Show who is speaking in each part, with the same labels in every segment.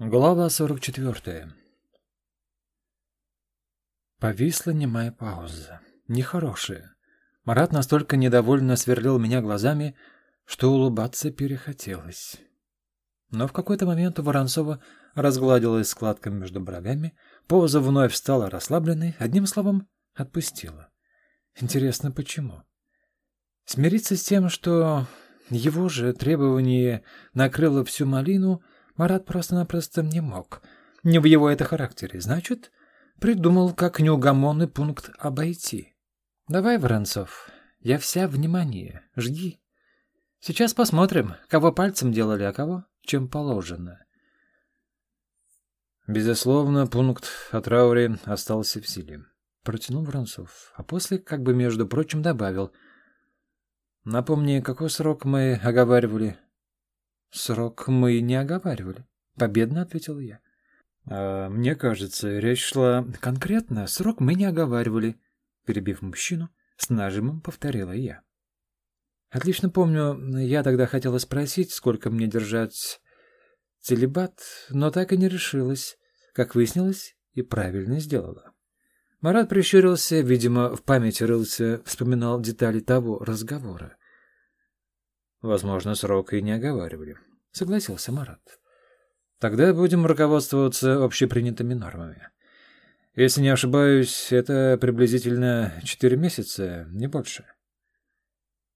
Speaker 1: Глава 44 Повисла немая пауза. Нехорошая. Марат настолько недовольно сверлил меня глазами, что улыбаться перехотелось. Но в какой-то момент у Воронцова разгладилась складка между бровями, поза вновь стала расслабленной, одним словом, отпустила. Интересно, почему? Смириться с тем, что его же требование накрыло всю малину — Марат просто-напросто не мог. Не в его это характере. Значит, придумал, как неугомонный пункт обойти. «Давай, Воронцов, я вся внимание. Жди. Сейчас посмотрим, кого пальцем делали, а кого чем положено».
Speaker 2: Безусловно, пункт о трауре остался в силе. Протянул Воронцов, а после, как бы между прочим, добавил. «Напомни, какой срок мы оговаривали?» «Срок мы не оговаривали», — победно ответил я.
Speaker 1: «А мне кажется, речь шла конкретно. Срок мы не оговаривали», — перебив мужчину, с нажимом повторила я. Отлично помню, я тогда хотела спросить, сколько мне держать целебат, но так и не решилась. Как выяснилось, и правильно сделала. Марат прищурился, видимо, в памяти рылся, вспоминал детали того разговора.
Speaker 2: Возможно, срок и не оговаривали. Согласился Марат. Тогда будем руководствоваться общепринятыми нормами. Если не ошибаюсь, это приблизительно четыре месяца, не больше.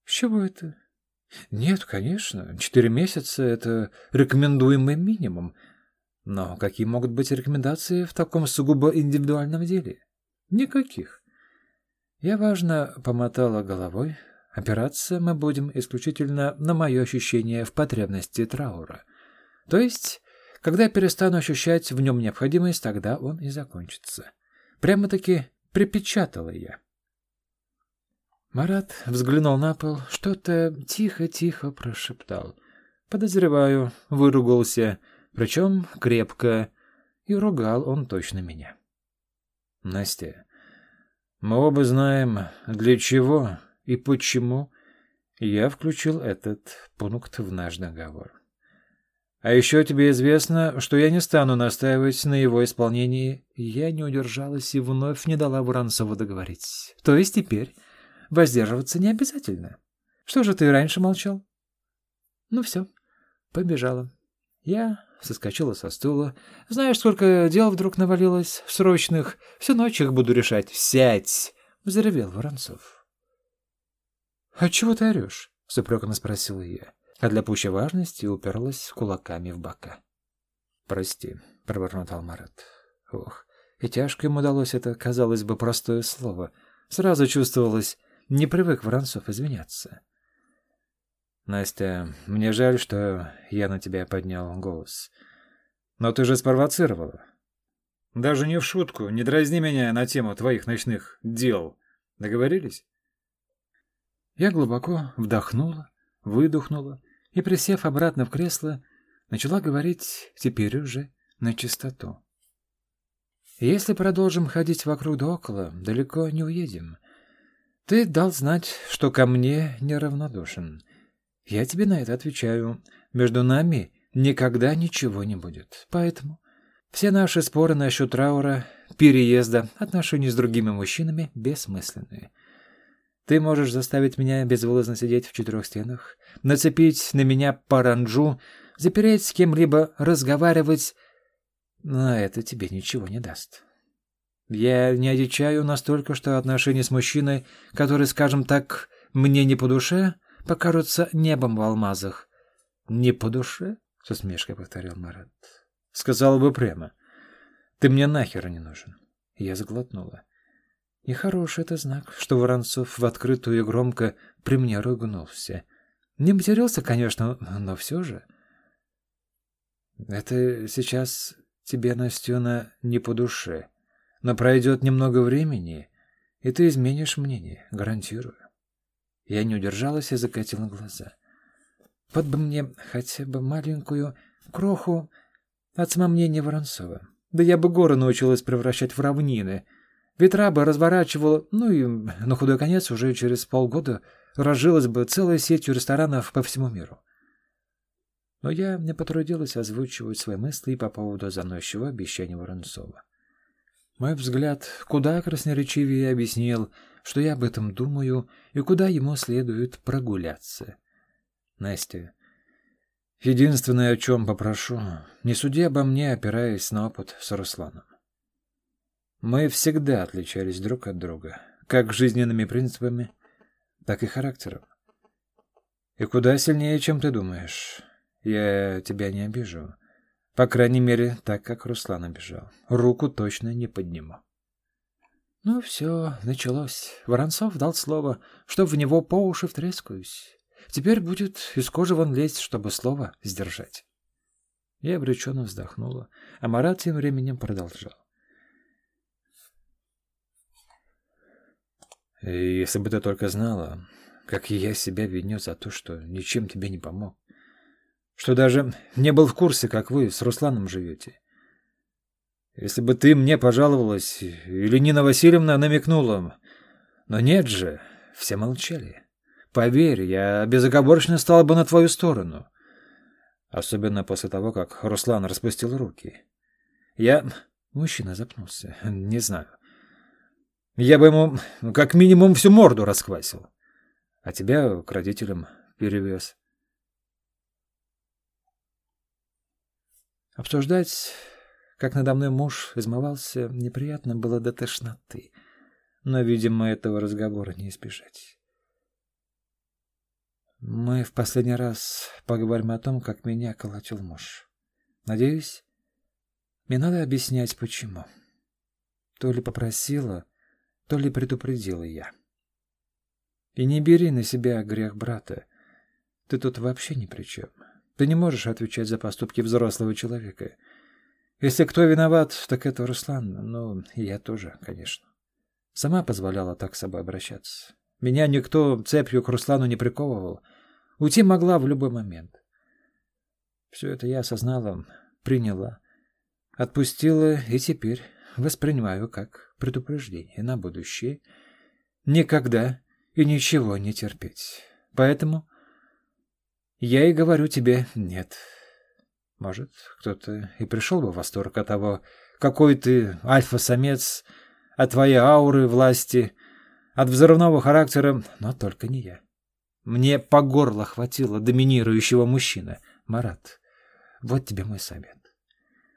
Speaker 1: С чего это? Нет, конечно, четыре месяца — это рекомендуемый минимум. Но какие могут быть рекомендации в таком сугубо индивидуальном деле? Никаких. Я важно помотала головой, Опираться мы будем исключительно на мое ощущение в потребности траура. То есть, когда я перестану ощущать в нем необходимость, тогда он и закончится. Прямо-таки припечатала я. Марат взглянул на пол, что-то тихо-тихо прошептал. Подозреваю, выругался, причем крепко, и ругал он точно меня.
Speaker 2: Настя, мы оба знаем, для чего и почему я включил этот пункт в наш договор. А еще тебе известно, что я не стану настаивать на его исполнении.
Speaker 1: Я не удержалась и вновь не дала Воронцову договорить. То есть теперь воздерживаться не обязательно. Что же ты раньше молчал? Ну все, побежала. Я соскочила со стула. Знаешь, сколько дел вдруг навалилось, срочных. Всю ночь их буду решать. Сядь! — взревел Воронцов. «А чего ты орешь?» — с упреком спросила я, а для пущей важности уперлась кулаками в бока.
Speaker 2: «Прости», — пробормотал Марат.
Speaker 1: Ох, и тяжко ему удалось это, казалось бы, простое слово. Сразу чувствовалось, не привык Воронцов извиняться.
Speaker 2: «Настя, мне жаль, что я на тебя поднял голос. Но ты же спровоцировала. Даже не в шутку, не дразни меня на тему твоих ночных дел. Договорились?»
Speaker 1: Я глубоко вдохнула, выдохнула и, присев обратно в кресло, начала говорить теперь уже на чистоту. Если продолжим ходить вокруг да около, далеко не уедем. Ты дал знать, что ко мне неравнодушен. Я тебе на это отвечаю. Между нами никогда ничего не будет. Поэтому все наши споры насчет траура, переезда, отношений с другими мужчинами бессмысленные. Ты можешь заставить меня безвылазно сидеть в четырех стенах, нацепить на меня паранджу, запереть с кем-либо, разговаривать, но это тебе ничего не даст. Я не одичаю настолько, что отношения с мужчиной, который, скажем так, мне не по душе, покажутся небом в алмазах. — Не по душе? — с усмешкой повторил Марат. — Сказал бы прямо. Ты мне нахер не нужен. Я заглотнула. Нехороший это знак, что Воронцов в открытую и громко при мне ругнулся. Не матерился, конечно, но все же. Это сейчас тебе, Настена, не по душе. Но пройдет немного времени, и ты изменишь мнение, гарантирую. Я не удержалась и закатила глаза. Вот бы мне хотя бы маленькую кроху от самомнения Воронцова. Да я бы горы научилась превращать в равнины — Ветра бы разворачивала, ну и на худой конец уже через полгода разжилась бы целой сетью ресторанов по всему миру. Но я не потрудилась озвучивать свои мысли по поводу заносчивого обещания Воронцова. Мой взгляд куда красноречивее объяснил, что я об этом думаю и куда ему следует прогуляться. Настя, единственное, о чем попрошу, не суди обо мне, опираясь на опыт с Русланом. Мы всегда отличались друг от друга, как жизненными принципами, так и характером. И куда сильнее, чем ты думаешь. Я тебя не обижу. По крайней мере, так, как Руслан обижал. Руку точно не подниму. Ну, все, началось. Воронцов дал слово, что в него по уши втрескаюсь. Теперь будет из кожи вон лезть, чтобы слово сдержать. Я обреченно вздохнула, а Марат тем временем продолжал. «Если бы ты только знала, как я себя виню за то, что ничем тебе не помог что даже не был в курсе, как вы с Русланом живете. Если бы ты мне пожаловалась, или Нина Васильевна намекнула. Но нет же, все молчали. Поверь, я безоговорочно стал бы на твою сторону. Особенно после того, как Руслан распустил руки. Я... Мужчина запнулся. Не знаю. Я бы ему как минимум всю морду расквасил. А тебя к родителям перевез. Обсуждать, как надо мной муж измывался, неприятно было до тошноты. Но, видимо, этого разговора не избежать. Мы в последний раз поговорим о том, как меня колотил муж. Надеюсь, мне надо объяснять, почему. То ли попросила, то ли предупредила я. И не бери на себя грех брата. Ты тут вообще ни при чем. Ты не можешь отвечать за поступки взрослого человека. Если кто виноват, так это Руслан. Ну, и я тоже, конечно. Сама позволяла так с собой обращаться. Меня никто цепью к Руслану не приковывал. Уйти могла в любой момент. Все это я осознала, приняла, отпустила и теперь воспринимаю как предупреждение на будущее. Никогда и ничего не терпеть. Поэтому я и говорю тебе «нет». Может, кто-то и пришел бы в восторг от того, какой ты альфа-самец, от твоей ауры, власти, от взрывного характера, но только не я. Мне по горло хватило доминирующего мужчины. Марат, вот тебе мой совет.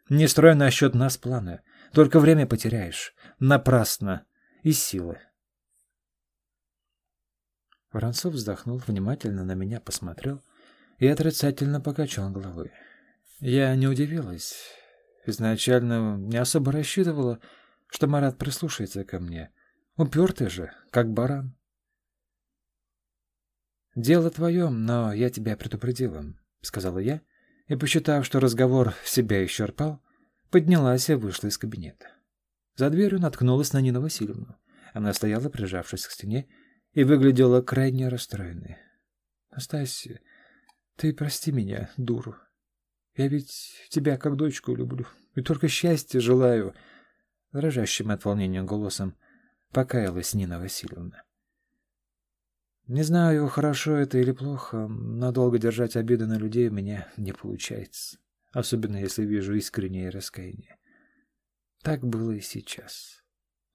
Speaker 1: Не строй насчет нас планы, только время потеряешь. Напрасно. И силы. Воронцов вздохнул, внимательно на меня посмотрел — и отрицательно покачал головой. Я не удивилась. Изначально не особо рассчитывала, что Марат прислушается ко мне. Упертый же, как баран. «Дело твое, но я тебя предупредила», — сказала я, и, посчитав, что разговор себя исчерпал, поднялась и вышла из кабинета. За дверью наткнулась на Нину Васильевну. Она стояла, прижавшись к стене, и выглядела крайне расстроенной. «Настасья, ты прости меня, дуру. Я ведь тебя как дочку люблю и только счастья желаю. Дрожащим от волнения голосом покаялась Нина Васильевна. Не знаю, хорошо это или плохо, но долго держать обиды на людей у меня не получается, особенно если вижу искреннее раскаяние. Так было и сейчас.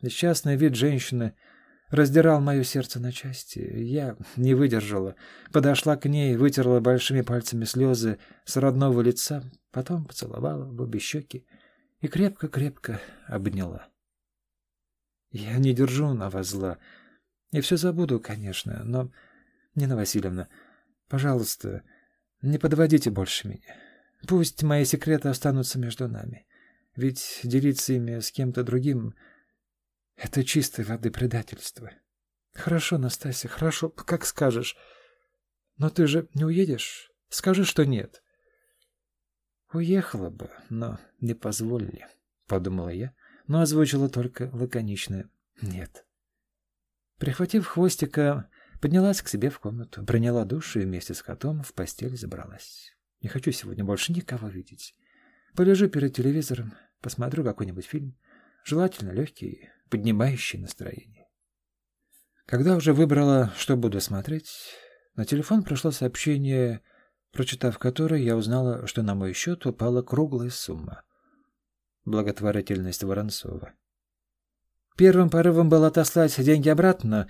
Speaker 1: Несчастный вид женщины — раздирал мое сердце на части. Я не выдержала, подошла к ней, вытерла большими пальцами слезы с родного лица, потом поцеловала в обе щеки и крепко-крепко обняла. Я не держу на вас зла. И все забуду, конечно, но, Нина Васильевна, пожалуйста, не подводите больше меня. Пусть мои секреты останутся между нами. Ведь делиться ими с кем-то другим это чистой воды предательство. Хорошо, Настасья, хорошо, как скажешь. Но ты же не уедешь? Скажи, что нет. Уехала бы, но не позволили, подумала я, но озвучила только лаконичное «нет». Прихватив хвостика, поднялась к себе в комнату, приняла душ и вместе с котом в постель забралась. Не хочу сегодня больше никого видеть. Полежу перед телевизором, посмотрю какой-нибудь фильм, желательно легкий, поднимающий настроение. Когда уже выбрала, что буду смотреть, на телефон пришло сообщение прочитав который, я узнала, что на мой счет упала круглая сумма. Благотворительность Воронцова. Первым порывом было отослать деньги обратно.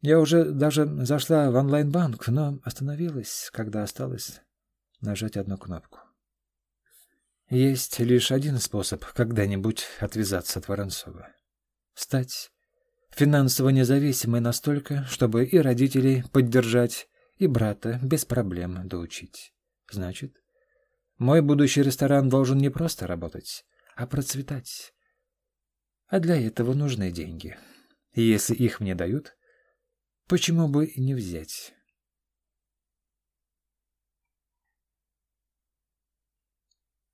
Speaker 1: Я уже даже зашла в онлайн-банк, но остановилась, когда осталось нажать одну кнопку. Есть лишь один способ когда-нибудь отвязаться от Воронцова. Стать финансово независимой настолько, чтобы и родителей поддержать, и брата без проблем доучить. Значит, мой будущий ресторан должен не просто работать, а процветать. А для этого нужны деньги. И если их мне дают, почему бы и не взять?